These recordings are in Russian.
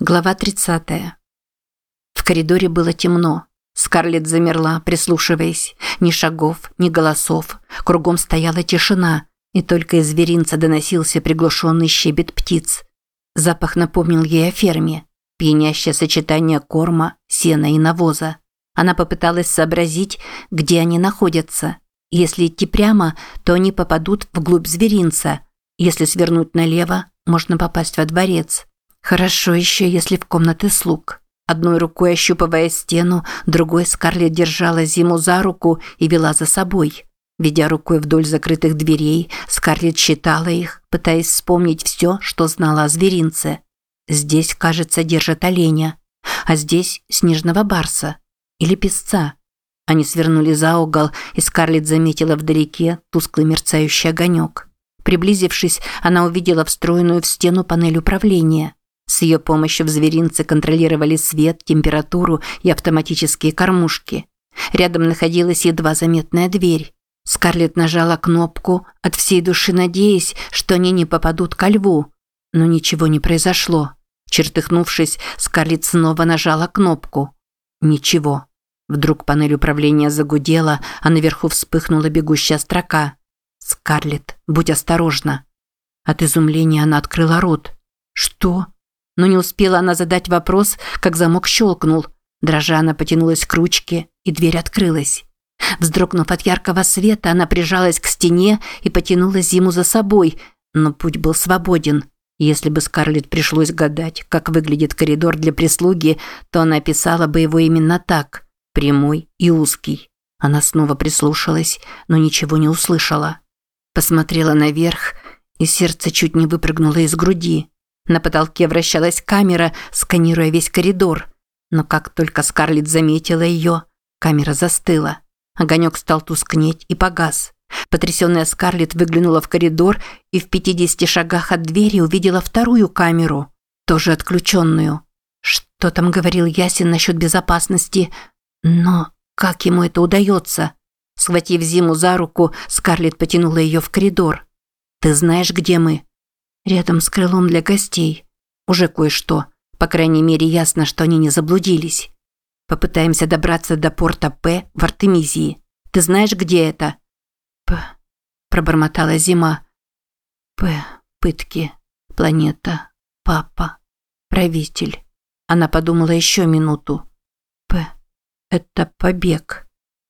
Глава 30. В коридоре было темно. Скарлетт замерла, прислушиваясь. Ни шагов, ни голосов. Кругом стояла тишина, и только из зверинца доносился приглушенный щебет птиц. Запах напомнил ей о ферме. Пьянящее сочетание корма, сена и навоза. Она попыталась сообразить, где они находятся. Если идти прямо, то они попадут вглубь зверинца. Если свернуть налево, можно попасть во дворец. Хорошо еще, если в комнаты слуг. Одной рукой ощупывая стену, другой Скарлетт держала Зиму за руку и вела за собой. Ведя рукой вдоль закрытых дверей, Скарлетт считала их, пытаясь вспомнить все, что знала о зверинце. Здесь, кажется, держат оленя, а здесь снежного барса или песца. Они свернули за угол, и Скарлетт заметила вдалеке тусклый мерцающий огонек. Приблизившись, она увидела встроенную в стену панель управления. С ее помощью в зверинце контролировали свет, температуру и автоматические кормушки. Рядом находилась едва заметная дверь. Скарлетт нажала кнопку, от всей души надеясь, что они не попадут ко льву. Но ничего не произошло. Чертыхнувшись, Скарлетт снова нажала кнопку. Ничего. Вдруг панель управления загудела, а наверху вспыхнула бегущая строка. «Скарлетт, будь осторожна». От изумления она открыла рот. «Что?» Но не успела она задать вопрос, как замок щелкнул. Дрожа она потянулась к ручке, и дверь открылась. Вздрогнув от яркого света, она прижалась к стене и потянула Зиму за собой, но путь был свободен. Если бы Скарлетт пришлось гадать, как выглядит коридор для прислуги, то она описала бы его именно так – прямой и узкий. Она снова прислушалась, но ничего не услышала. Посмотрела наверх, и сердце чуть не выпрыгнуло из груди. На потолке вращалась камера, сканируя весь коридор. Но как только Скарлетт заметила ее, камера застыла. Огонек стал тускнеть и погас. Потрясенная Скарлетт выглянула в коридор и в 50 шагах от двери увидела вторую камеру, тоже отключенную. Что там говорил Ясин насчет безопасности? Но как ему это удается? Схватив Зиму за руку, Скарлетт потянула ее в коридор. «Ты знаешь, где мы?» Рядом с крылом для гостей. Уже кое-что. По крайней мере, ясно, что они не заблудились. Попытаемся добраться до порта П в Артемизии. Ты знаешь, где это? П. Пробормотала Зима. П. Пытки. Планета. Папа. Правитель. Она подумала еще минуту. П. Это побег.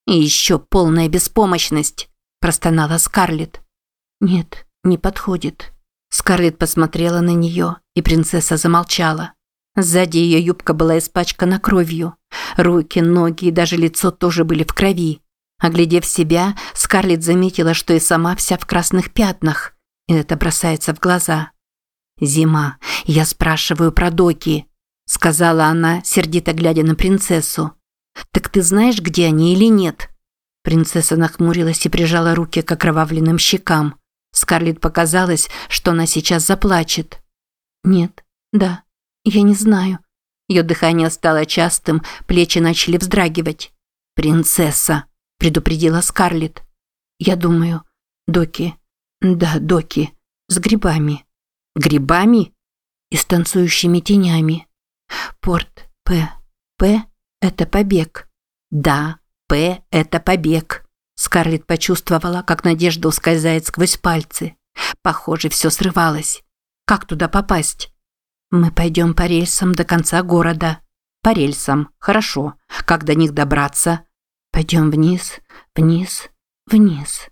И еще полная беспомощность, простонала Скарлетт. Нет, не подходит. Скарлетт посмотрела на нее, и принцесса замолчала. Сзади ее юбка была испачкана кровью. Руки, ноги и даже лицо тоже были в крови. Оглядев себя, Скарлетт заметила, что и сама вся в красных пятнах. И это бросается в глаза. «Зима, я спрашиваю про Доки», – сказала она, сердито глядя на принцессу. «Так ты знаешь, где они или нет?» Принцесса нахмурилась и прижала руки к окровавленным щекам. Скарлетт показалось, что она сейчас заплачет. «Нет, да, я не знаю». Ее дыхание стало частым, плечи начали вздрагивать. «Принцесса», – предупредила Скарлетт. «Я думаю, Доки, да, Доки, с грибами». «Грибами?» «И с танцующими тенями». «Порт П. П – это побег». «Да, П – это побег». Скарлетт почувствовала, как надежда ускользает сквозь пальцы. Похоже, все срывалось. Как туда попасть? Мы пойдем по рельсам до конца города. По рельсам. Хорошо. Как до них добраться? Пойдем вниз, вниз, вниз.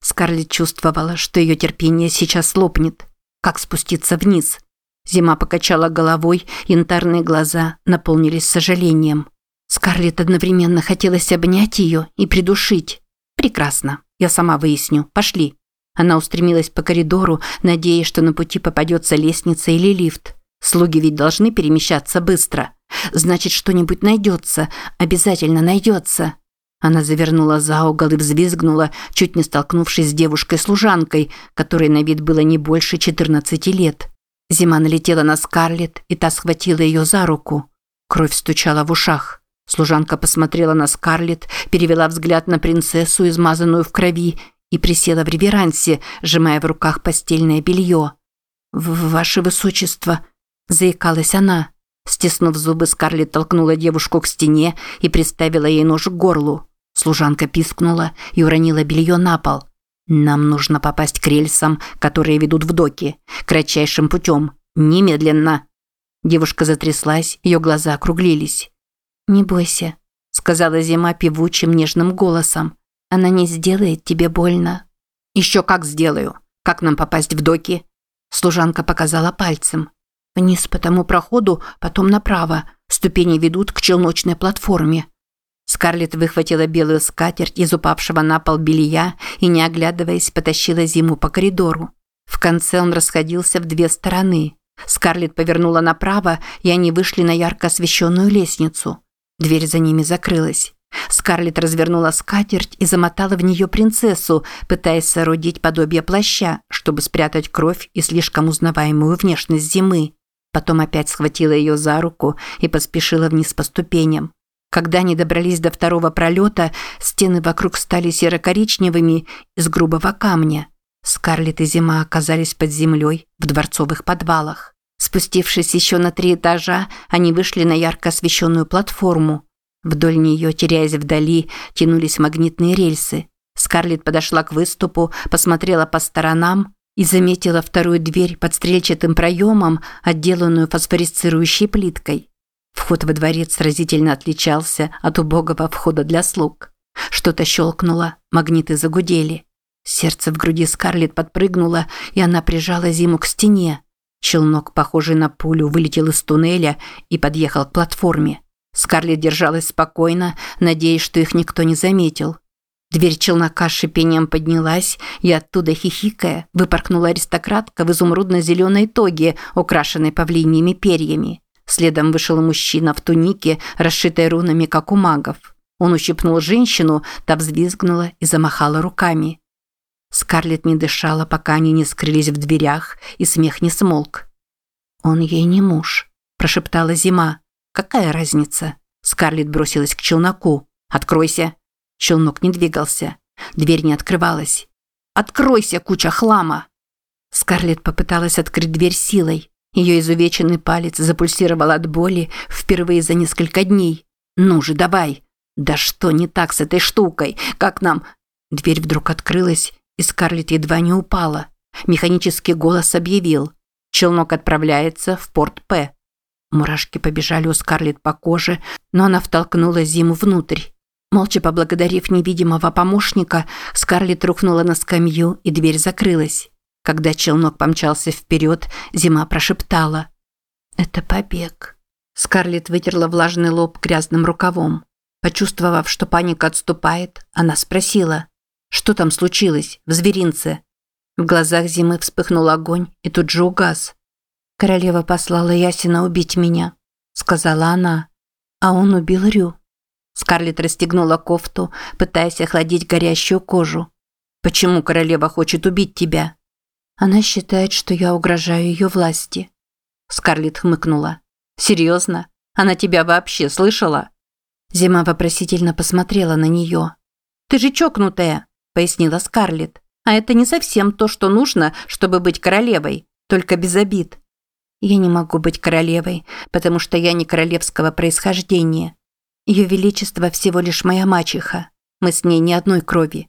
Скарлетт чувствовала, что ее терпение сейчас лопнет. Как спуститься вниз? Зима покачала головой, янтарные глаза наполнились сожалением. Скарлетт одновременно хотелось обнять ее и придушить. Прекрасно. Я сама выясню. Пошли. Она устремилась по коридору, надеясь, что на пути попадется лестница или лифт. Слуги ведь должны перемещаться быстро. Значит, что-нибудь найдется. Обязательно найдется. Она завернула за угол и взвизгнула, чуть не столкнувшись с девушкой-служанкой, которой на вид было не больше 14 лет. Зима налетела на Скарлетт, и та схватила ее за руку. Кровь стучала в ушах. Служанка посмотрела на Скарлетт, перевела взгляд на принцессу, измазанную в крови, и присела в реверансе, сжимая в руках постельное белье. «Ваше высочество», – заикалась она. Стиснув зубы, Скарлетт толкнула девушку к стене и приставила ей нож к горлу. Служанка пискнула и уронила белье на пол. «Нам нужно попасть к рельсам, которые ведут в доки. Кратчайшим путем. Немедленно!» Девушка затряслась, ее глаза округлились. «Не бойся», – сказала Зима певучим нежным голосом. «Она не сделает тебе больно». «Еще как сделаю. Как нам попасть в доки?» Служанка показала пальцем. «Вниз по тому проходу, потом направо. Ступени ведут к челночной платформе». Скарлетт выхватила белую скатерть из упавшего на пол белья и, не оглядываясь, потащила Зиму по коридору. В конце он расходился в две стороны. Скарлетт повернула направо, и они вышли на ярко освещенную лестницу. Дверь за ними закрылась. Скарлетт развернула скатерть и замотала в нее принцессу, пытаясь соорудить подобие плаща, чтобы спрятать кровь и слишком узнаваемую внешность зимы. Потом опять схватила ее за руку и поспешила вниз по ступеням. Когда они добрались до второго пролета, стены вокруг стали серо-коричневыми из грубого камня. Скарлетт и Зима оказались под землей в дворцовых подвалах. Спустившись еще на три этажа, они вышли на ярко освещенную платформу. Вдоль нее, теряясь вдали, тянулись магнитные рельсы. Скарлетт подошла к выступу, посмотрела по сторонам и заметила вторую дверь под стрельчатым проемом, отделанную фосфорисцирующей плиткой. Вход во дворец разительно отличался от убогого входа для слуг. Что-то щелкнуло, магниты загудели. Сердце в груди Скарлетт подпрыгнуло, и она прижала Зиму к стене. Челнок, похожий на пулю, вылетел из туннеля и подъехал к платформе. Скарлетт держалась спокойно, надеясь, что их никто не заметил. Дверь челнока с шипением поднялась, и оттуда, хихикая, выпорхнула аристократка в изумрудно-зеленой тоге, украшенной павлиньими перьями. Следом вышел мужчина в тунике, расшитой рунами, как у магов. Он ущипнул женщину, та взвизгнула и замахала руками. Скарлетт не дышала, пока они не скрылись в дверях, и смех не смолк. «Он ей не муж», – прошептала Зима. «Какая разница?» Скарлетт бросилась к челноку. «Откройся!» Челнок не двигался. Дверь не открывалась. «Откройся, куча хлама!» Скарлетт попыталась открыть дверь силой. Ее изувеченный палец запульсировал от боли впервые за несколько дней. «Ну же, давай!» «Да что не так с этой штукой? Как нам...» Дверь вдруг открылась, и Скарлетт едва не упала. Механический голос объявил. Челнок отправляется в порт П. Мурашки побежали у Скарлетт по коже, но она втолкнула Зиму внутрь. Молча поблагодарив невидимого помощника, Скарлетт рухнула на скамью, и дверь закрылась. Когда челнок помчался вперед, Зима прошептала. «Это побег». Скарлетт вытерла влажный лоб грязным рукавом. Почувствовав, что паника отступает, она спросила. Что там случилось в зверинце? В глазах Зимы вспыхнул огонь и тут же угас. Королева послала Ясина убить меня, сказала она. А он убил Рю. Скарлетт расстегнула кофту, пытаясь охладить горящую кожу. Почему королева хочет убить тебя? Она считает, что я угрожаю ее власти. Скарлетт хмыкнула. Серьезно? Она тебя вообще слышала? Зима вопросительно посмотрела на нее. Ты же чокнутая пояснила Скарлетт. А это не совсем то, что нужно, чтобы быть королевой, только без обид. Я не могу быть королевой, потому что я не королевского происхождения. Ее величество всего лишь моя мачеха. Мы с ней не одной крови.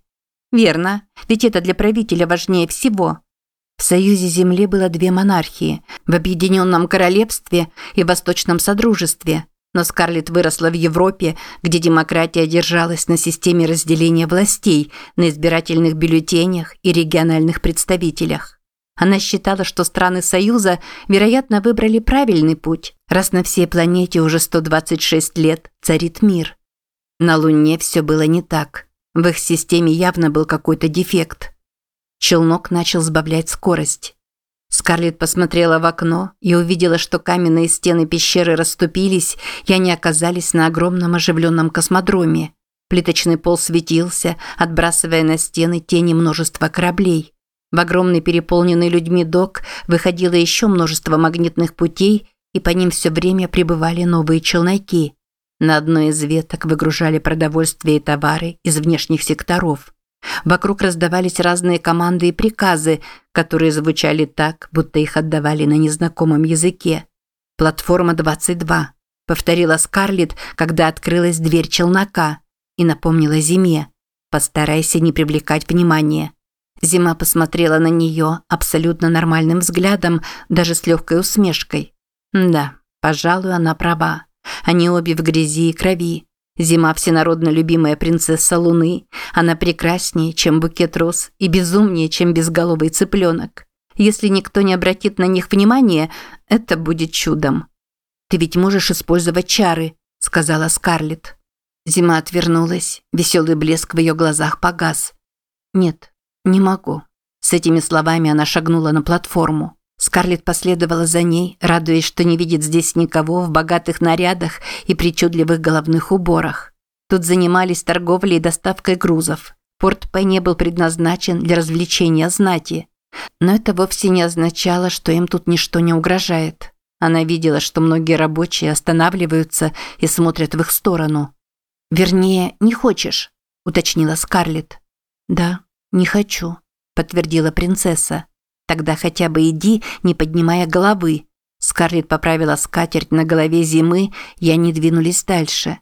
Верно, ведь это для правителя важнее всего. В Союзе Земли было две монархии – в Объединенном Королевстве и Восточном Содружестве – но Скарлетт выросла в Европе, где демократия держалась на системе разделения властей, на избирательных бюллетенях и региональных представителях. Она считала, что страны Союза, вероятно, выбрали правильный путь, раз на всей планете уже 126 лет царит мир. На Луне все было не так. В их системе явно был какой-то дефект. Челнок начал сбавлять скорость. Скарлетт посмотрела в окно и увидела, что каменные стены пещеры расступились, и они оказались на огромном оживленном космодроме. Плиточный пол светился, отбрасывая на стены тени множества кораблей. В огромный переполненный людьми док выходило еще множество магнитных путей, и по ним все время прибывали новые челноки. На одной из веток выгружали продовольствие и товары из внешних секторов. Вокруг раздавались разные команды и приказы, которые звучали так, будто их отдавали на незнакомом языке. Платформа 22, повторила Скарлетт, когда открылась дверь челнока и напомнила Зиме. Постарайся не привлекать внимания. Зима посмотрела на нее абсолютно нормальным взглядом, даже с легкой усмешкой. Да, пожалуй, она права. Они обе в грязи и крови. Зима – всенародно любимая принцесса Луны. Она прекраснее, чем букет роз, и безумнее, чем безголовый цыпленок. Если никто не обратит на них внимания, это будет чудом. «Ты ведь можешь использовать чары», – сказала Скарлетт. Зима отвернулась, веселый блеск в ее глазах погас. «Нет, не могу». С этими словами она шагнула на платформу. Скарлетт последовала за ней, радуясь, что не видит здесь никого в богатых нарядах и причудливых головных уборах. Тут занимались торговлей и доставкой грузов. Порт П не был предназначен для развлечения знати. Но это вовсе не означало, что им тут ничто не угрожает. Она видела, что многие рабочие останавливаются и смотрят в их сторону. «Вернее, не хочешь», – уточнила Скарлетт. «Да, не хочу», – подтвердила принцесса. Тогда хотя бы иди, не поднимая головы. Скарлетт поправила скатерть на голове зимы, и они двинулись дальше.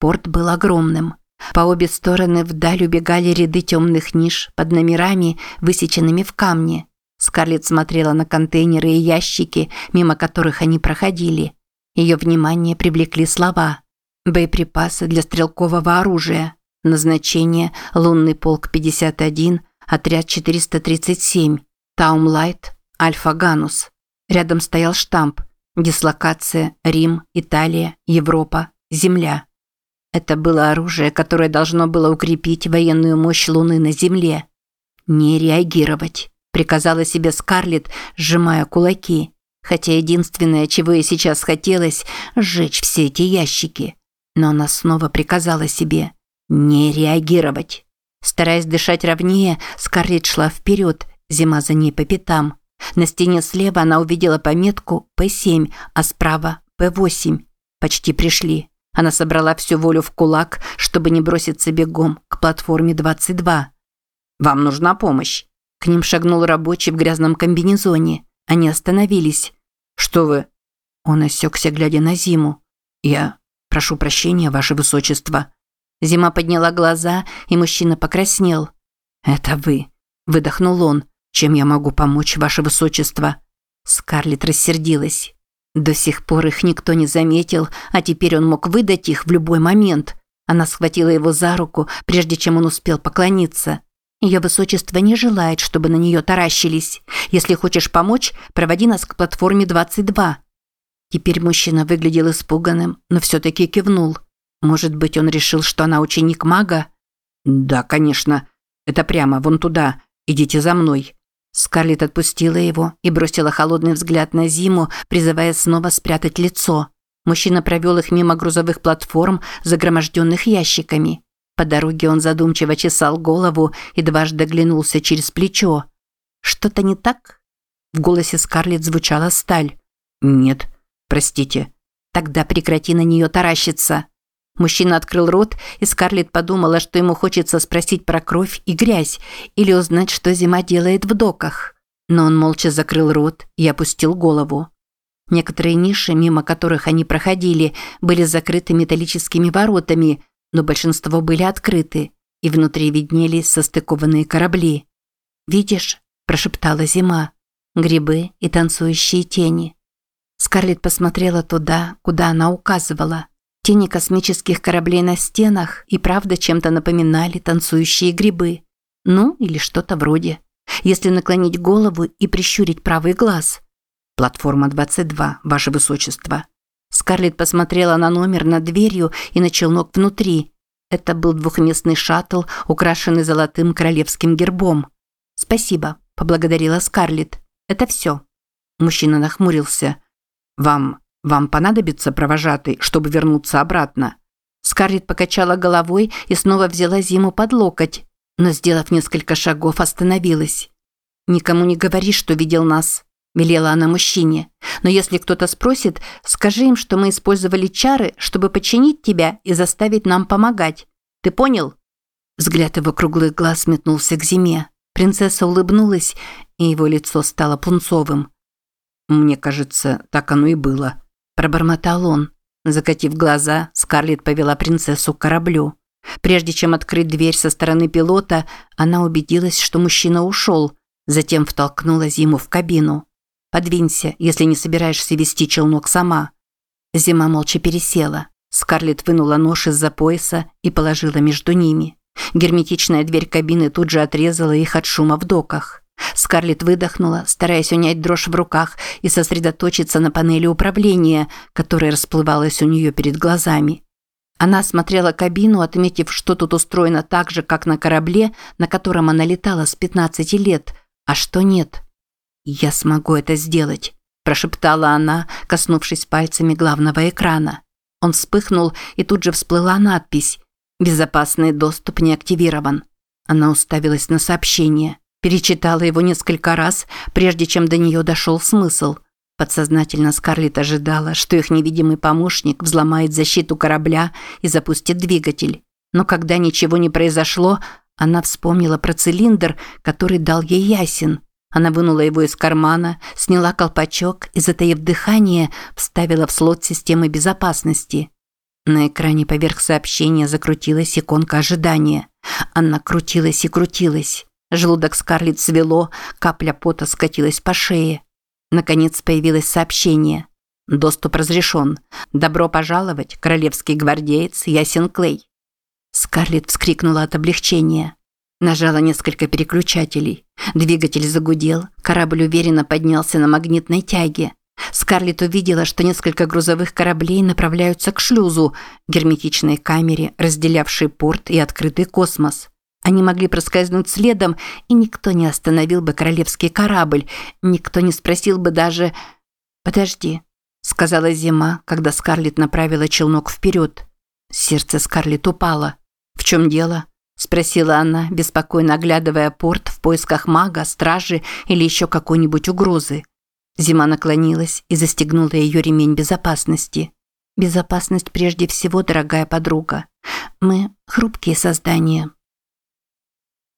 Порт был огромным. По обе стороны вдаль убегали ряды темных ниш под номерами, высеченными в камне. Скарлетт смотрела на контейнеры и ящики, мимо которых они проходили. Ее внимание привлекли слова. Боеприпасы для стрелкового оружия. Назначение – лунный полк 51, отряд 437. Таумлайт, Альфа Ганус. Рядом стоял штамп. Дислокация, Рим, Италия, Европа, Земля. Это было оружие, которое должно было укрепить военную мощь Луны на Земле. «Не реагировать», – приказала себе Скарлетт, сжимая кулаки. Хотя единственное, чего ей сейчас хотелось – сжечь все эти ящики. Но она снова приказала себе «не реагировать». Стараясь дышать ровнее, Скарлетт шла вперед, Зима за ней по пятам. На стене слева она увидела пометку «П7», а справа «П8». Почти пришли. Она собрала всю волю в кулак, чтобы не броситься бегом к платформе 22. «Вам нужна помощь?» К ним шагнул рабочий в грязном комбинезоне. Они остановились. «Что вы?» Он осекся, глядя на Зиму. «Я прошу прощения, ваше высочество». Зима подняла глаза, и мужчина покраснел. «Это вы», – выдохнул он. Чем я могу помочь, ваше высочество?» Скарлетт рассердилась. До сих пор их никто не заметил, а теперь он мог выдать их в любой момент. Она схватила его за руку, прежде чем он успел поклониться. Ее высочество не желает, чтобы на нее таращились. Если хочешь помочь, проводи нас к платформе 22. Теперь мужчина выглядел испуганным, но все-таки кивнул. Может быть, он решил, что она ученик мага? «Да, конечно. Это прямо, вон туда. Идите за мной». Скарлетт отпустила его и бросила холодный взгляд на Зиму, призывая снова спрятать лицо. Мужчина провел их мимо грузовых платформ, загроможденных ящиками. По дороге он задумчиво чесал голову и дважды оглянулся через плечо. «Что-то не так?» В голосе Скарлетт звучала сталь. «Нет, простите». «Тогда прекрати на нее таращиться». Мужчина открыл рот, и Скарлетт подумала, что ему хочется спросить про кровь и грязь или узнать, что зима делает в доках. Но он молча закрыл рот и опустил голову. Некоторые ниши, мимо которых они проходили, были закрыты металлическими воротами, но большинство были открыты, и внутри виднелись состыкованные корабли. «Видишь?» – прошептала зима. «Грибы и танцующие тени». Скарлетт посмотрела туда, куда она указывала – Тени космических кораблей на стенах и правда чем-то напоминали танцующие грибы. Ну, или что-то вроде. Если наклонить голову и прищурить правый глаз. Платформа 22, ваше высочество. Скарлетт посмотрела на номер над дверью и на челнок внутри. Это был двухместный шаттл, украшенный золотым королевским гербом. «Спасибо», – поблагодарила Скарлетт. «Это все». Мужчина нахмурился. «Вам вам понадобится провожатый, чтобы вернуться обратно?» Скарлетт покачала головой и снова взяла Зиму под локоть, но, сделав несколько шагов, остановилась. «Никому не говори, что видел нас», – велела она мужчине. «Но если кто-то спросит, скажи им, что мы использовали чары, чтобы починить тебя и заставить нам помогать. Ты понял?» Взгляд его круглых глаз метнулся к Зиме. Принцесса улыбнулась, и его лицо стало пунцовым. «Мне кажется, так оно и было», пробормотал он. Закатив глаза, Скарлетт повела принцессу к кораблю. Прежде чем открыть дверь со стороны пилота, она убедилась, что мужчина ушел, затем втолкнула Зиму в кабину. «Подвинься, если не собираешься вести челнок сама». Зима молча пересела. Скарлетт вынула нож из-за пояса и положила между ними. Герметичная дверь кабины тут же отрезала их от шума в доках. Скарлетт выдохнула, стараясь унять дрожь в руках и сосредоточиться на панели управления, которая расплывалась у нее перед глазами. Она осмотрела кабину, отметив, что тут устроено так же, как на корабле, на котором она летала с 15 лет, а что нет. «Я смогу это сделать», – прошептала она, коснувшись пальцами главного экрана. Он вспыхнул, и тут же всплыла надпись «Безопасный доступ не активирован». Она уставилась на сообщение, перечитала его несколько раз, прежде чем до нее дошел смысл – Подсознательно Скарлетт ожидала, что их невидимый помощник взломает защиту корабля и запустит двигатель. Но когда ничего не произошло, она вспомнила про цилиндр, который дал ей Ясин. Она вынула его из кармана, сняла колпачок и, затаив дыхание, вставила в слот системы безопасности. На экране поверх сообщения закрутилась иконка ожидания. Она крутилась и крутилась. Желудок Скарлетт свело, капля пота скатилась по шее. Наконец появилось сообщение. Доступ разрешен. Добро пожаловать, королевский гвардеец Ясен Клей. Скарлетт вскрикнула от облегчения. Нажала несколько переключателей. Двигатель загудел, корабль уверенно поднялся на магнитной тяге. Скарлетт увидела, что несколько грузовых кораблей направляются к шлюзу, герметичной камере, разделявшей порт и открытый космос. Они могли проскользнуть следом, и никто не остановил бы королевский корабль, никто не спросил бы даже «Подожди», – сказала Зима, когда Скарлетт направила челнок вперед. Сердце Скарлетт упало. «В чем дело?» – спросила она, беспокойно оглядывая порт в поисках мага, стражи или еще какой-нибудь угрозы. Зима наклонилась и застегнула ее ремень безопасности. «Безопасность прежде всего, дорогая подруга. Мы – хрупкие создания,